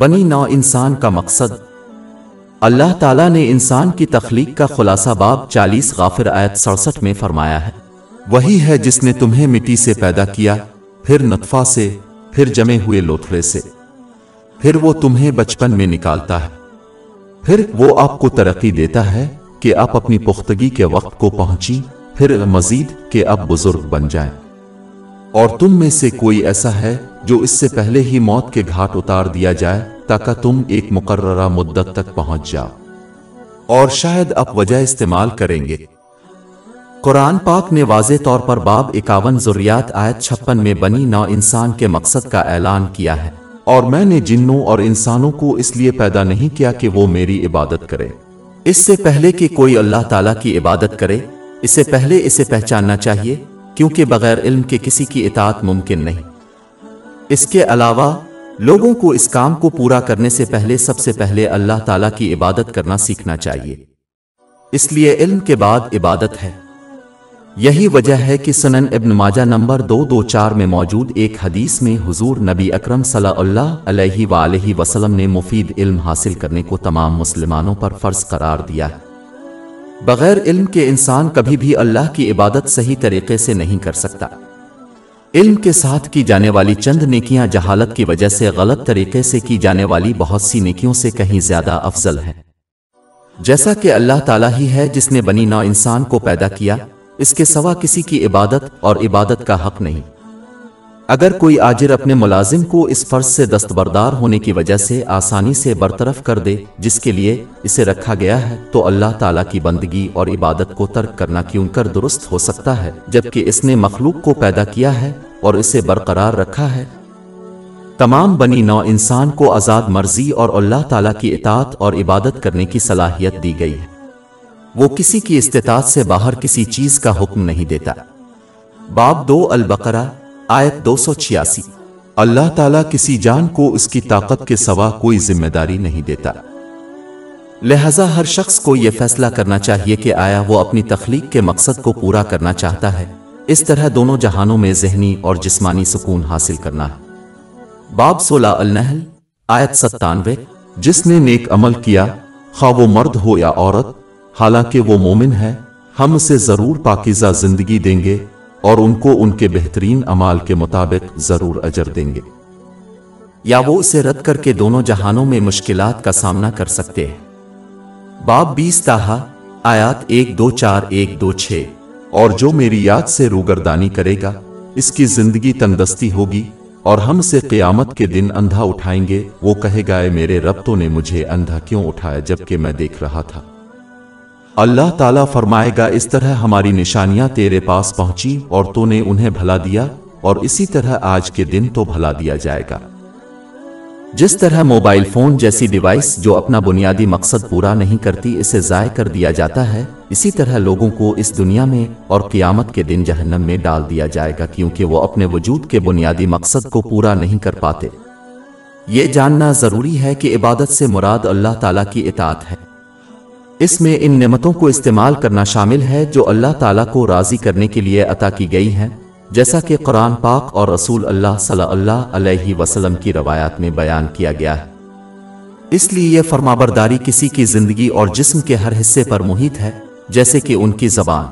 بنی نو انسان کا مقصد۔ اللہ تعالیٰ نے انسان کی تخلیق کا خلاصہ باب چالیس غافر آیت سڑسٹھ میں فرمایا ہے۔ وہی ہے جس نے تمہیں مٹی سے پیدا کیا، پھر نطفہ سے، پھر جمے ہوئے لوتھڑے سے۔ پھر وہ تمہیں بچپن میں نکالتا ہے۔ پھر وہ آپ کو ترقی دیتا ہے کہ آپ اپنی پختگی کے وقت کو پہنچی پھر مزید کہ آپ بزرگ بن جائیں۔ اور تم میں سے کوئی ایسا ہے جو اس سے پہلے ہی موت کے گھاٹ اتار دیا جائے تاکہ تم ایک مقررہ مدت تک پہنچ جاؤ۔ اور شاید اب وجہ استعمال کریں گے۔ قرآن پاک نے واضح طور پر باب اکاون ضروریات آیت چھپن میں بنی نو انسان کے مقصد کا اعلان کیا ہے۔ اور میں نے جنوں اور انسانوں کو اس لیے پیدا نہیں کیا کہ وہ میری عبادت کرے۔ اس سے پہلے کہ کوئی اللہ تعالیٰ کی عبادت کرے اس سے پہلے اسے پہچاننا چاہیے، کیونکہ بغیر علم کے کسی کی اطاعت ممکن نہیں۔ اس کے علاوہ، لوگوں کو اس کام کو پورا کرنے سے پہلے سب سے پہلے اللہ تعالیٰ کی عبادت کرنا سیکھنا چاہیے۔ اس لیے علم کے بعد عبادت ہے۔ یہی وجہ ہے کہ سنن ابن ماجہ نمبر دو دو چار میں موجود ایک حدیث میں حضور نبی اکرم صلی اللہ علیہ وآلہ وسلم نے مفید علم حاصل کرنے کو تمام مسلمانوں پر فرض قرار دیا ہے۔ بغیر علم کے انسان کبھی بھی اللہ کی عبادت صحیح طریقے سے نہیں کر سکتا۔ علم کے ساتھ کی جانے والی چند نیکیاں جہالت کی وجہ سے غلط طریقے سے کی جانے والی بہت سی نیکیوں سے کہیں زیادہ افضل ہے جیسا کہ اللہ تعالیٰ ہی ہے جس نے بنی نو انسان کو پیدا کیا، اس کے سوا کسی کی عبادت اور عبادت کا حق نہیں۔ اگر کوئی آجر اپنے ملازم کو اس فرض سے دستبردار ہونے کی وجہ سے آسانی سے برطرف کر دے، جس کے لیے اسے رکھا گیا ہے، تو اللہ تعالیٰ کی بندگی اور عبادت کو ترک کرنا کیوں کر درست ہو سکتا ہے؟ جبکہ اس نے مخلوق کو پیدا کیا ہے اور اسے برقرار رکھا ہے۔ تمام بنی نو انسان کو آزاد مرضی اور اللہ تعالیٰ کی اطاعت اور عبادت کرنے کی صلاحیت دی گئی ہے۔ وہ کسی کی استطاعت سے باہر کسی چیز کا حکم نہیں دیتا۔ باب دو البقرہ آیت دو سو چھیاسی۔ اللہ تعالیٰ کسی جان کو اس کی طاقت کے سوا کوئی ذمہ داری نہیں دیتا۔ لہذا ہر شخص کو یہ فیصلہ کرنا چاہیے کہ آیا وہ اپنی تخلیق کے مقصد کو پورا کرنا چاہتا ہے۔ اس طرح دونوں جہانوں میں ذہنی اور جسمانی سکون حاصل کرنا۔ ہے باب سولہ النحل، آیت ستانوے۔ جس نے نیک عمل کیا، خواہ وہ مرد ہو یا عورت، حالانکہ وہ مومن ہے، ہم اسے ضرور پاکیزہ زندگی دیں گے۔ اور ان کو ان کے بہترین امال کے مطابق ضرور اجر دیں گے۔ یا وہ اسے رد کر کے دونوں جہانوں میں مشکلات کا سامنا کر سکتے ہیں۔ باب بیس تاہا، آیات ایک دو چار ایک دو چھ۔ اور جو میری یاد سے روگردانی کرے گا، اس کی زندگی تندستی ہوگی اور ہم سے قیامت کے دن اندھا اٹھائیں گے۔ وہ کہے گا میرے ربتوں نے مجھے اندھا کیوں اٹھایا جبکہ میں دیکھ رہا تھا؟ اللہ تعالیٰ فرمائے گا، اس طرح ہماری نشانیاں تیرے پاس پہنچی اور تو نے انہیں بھلا دیا، اور اسی طرح آج کے دن تو بھلا دیا جائے گا۔ جس طرح موبائل فون جیسی ڈیوائس جو اپنا بنیادی مقصد پورا نہیں کرتی، اسے ضائع کر دیا جاتا ہے، اسی طرح لوگوں کو اس دنیا میں اور قیامت کے دن جہنم میں ڈال دیا جائے گا، کیونکہ وہ اپنے وجود کے بنیادی مقصد کو پورا نہیں کر پاتے۔ یہ جاننا ضروری ہے کہ عبادت سے مراد اللہ تعالیٰ کی اطاعت ہے۔ اس میں ان نعمتوں کو استعمال کرنا شامل ہے جو اللہ تعالیٰ کو راضی کرنے کے لیے عطا کی گئی ہیں، جیسا کہ قرآن پاک اور رسول اللہ صلی اللہ علیہ وسلم کی روایات میں بیان کیا گیا ہے۔ اس لیے یہ فرما برداری کسی کی زندگی اور جسم کے ہر حصے پر محیط ہے، جیسے کہ ان کی زبان۔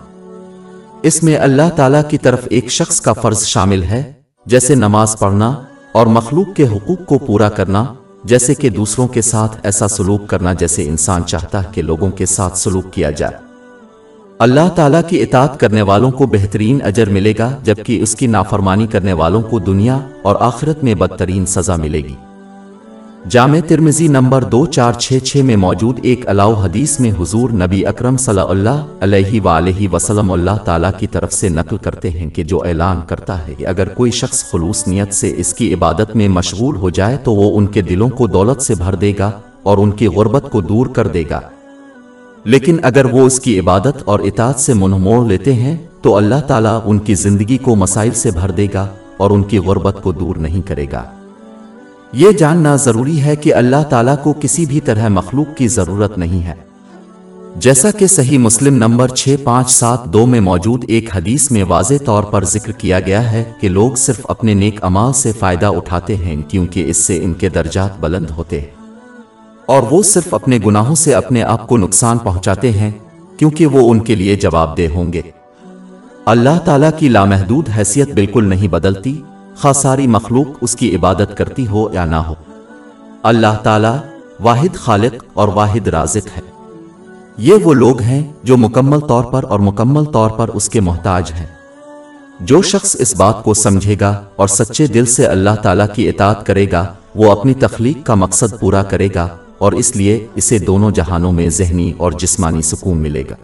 اس میں اللہ تعالیٰ کی طرف ایک شخص کا فرض شامل ہے، جیسے نماز پڑھنا اور مخلوق کے حقوق کو پورا کرنا۔ جیسے کہ دوسروں کے ساتھ ایسا سلوک کرنا جیسے انسان چاہتا ہے کہ لوگوں کے ساتھ سلوک کیا جائے۔ اللہ تعالیٰ کی اطاعت کرنے والوں کو بہترین اجر ملے گا، جبکہ اس کی نافرمانی کرنے والوں کو دنیا اور آخرت میں بدترین سزا ملے گی۔ جامع ترمزی نمبر دو چار چھ چھ میں موجود ایک علاؤ حدیث میں حضور نبی اکرم صلی اللہ علیہ وآلہ وسلم اللہ تعالیٰ کی طرف سے نقل کرتے ہیں کہ جو اعلان کرتا ہے کہ اگر کوئی شخص خلوص نیت سے اس کی عبادت میں مشغول ہو جائے تو وہ ان کے دلوں کو دولت سے بھر دے گا اور ان کی غربت کو دور کر دے گا۔ لیکن اگر وہ اس کی عبادت اور اطاعت سے منہ موڑ لیتے ہیں تو اللہ تعالیٰ ان کی زندگی کو مسائل سے بھر دے گا اور ان کی غربت کو دور نہیں کرے گا۔ یہ جاننا ضروری ہے کہ اللہ تعالیٰ کو کسی بھی طرح مخلوق کی ضرورت نہیں ہے۔ جیسا کہ صحیح مسلم نمبر 6572 میں موجود ایک حدیث میں واضح طور پر ذکر کیا گیا ہے کہ لوگ صرف اپنے نیک امال سے فائدہ اٹھاتے ہیں کیونکہ اس سے ان کے درجات بلند ہوتے ہیں۔ اور وہ صرف اپنے گناہوں سے اپنے آپ کو نقصان پہنچاتے ہیں کیونکہ وہ ان کے لیے جواب دہ ہوں گے۔ اللہ تعالیٰ کی لامحدود حیثیت بالکل نہیں بدلتی۔ خاص ساری مخلوق اس کی عبادت کرتی ہو یا نہ ہو۔ اللہ تعالیٰ واحد خالق اور واحد رازق ہے۔ یہ وہ لوگ ہیں جو مکمل طور پر اور مکمل طور پر اس کے محتاج ہیں۔ جو شخص اس بات کو سمجھے گا اور سچے دل سے اللہ تعالیٰ کی اطاعت کرے گا، وہ اپنی تخلیق کا مقصد پورا کرے گا اور اس لیے اسے دونوں جہانوں میں ذہنی اور جسمانی سکون ملے گا۔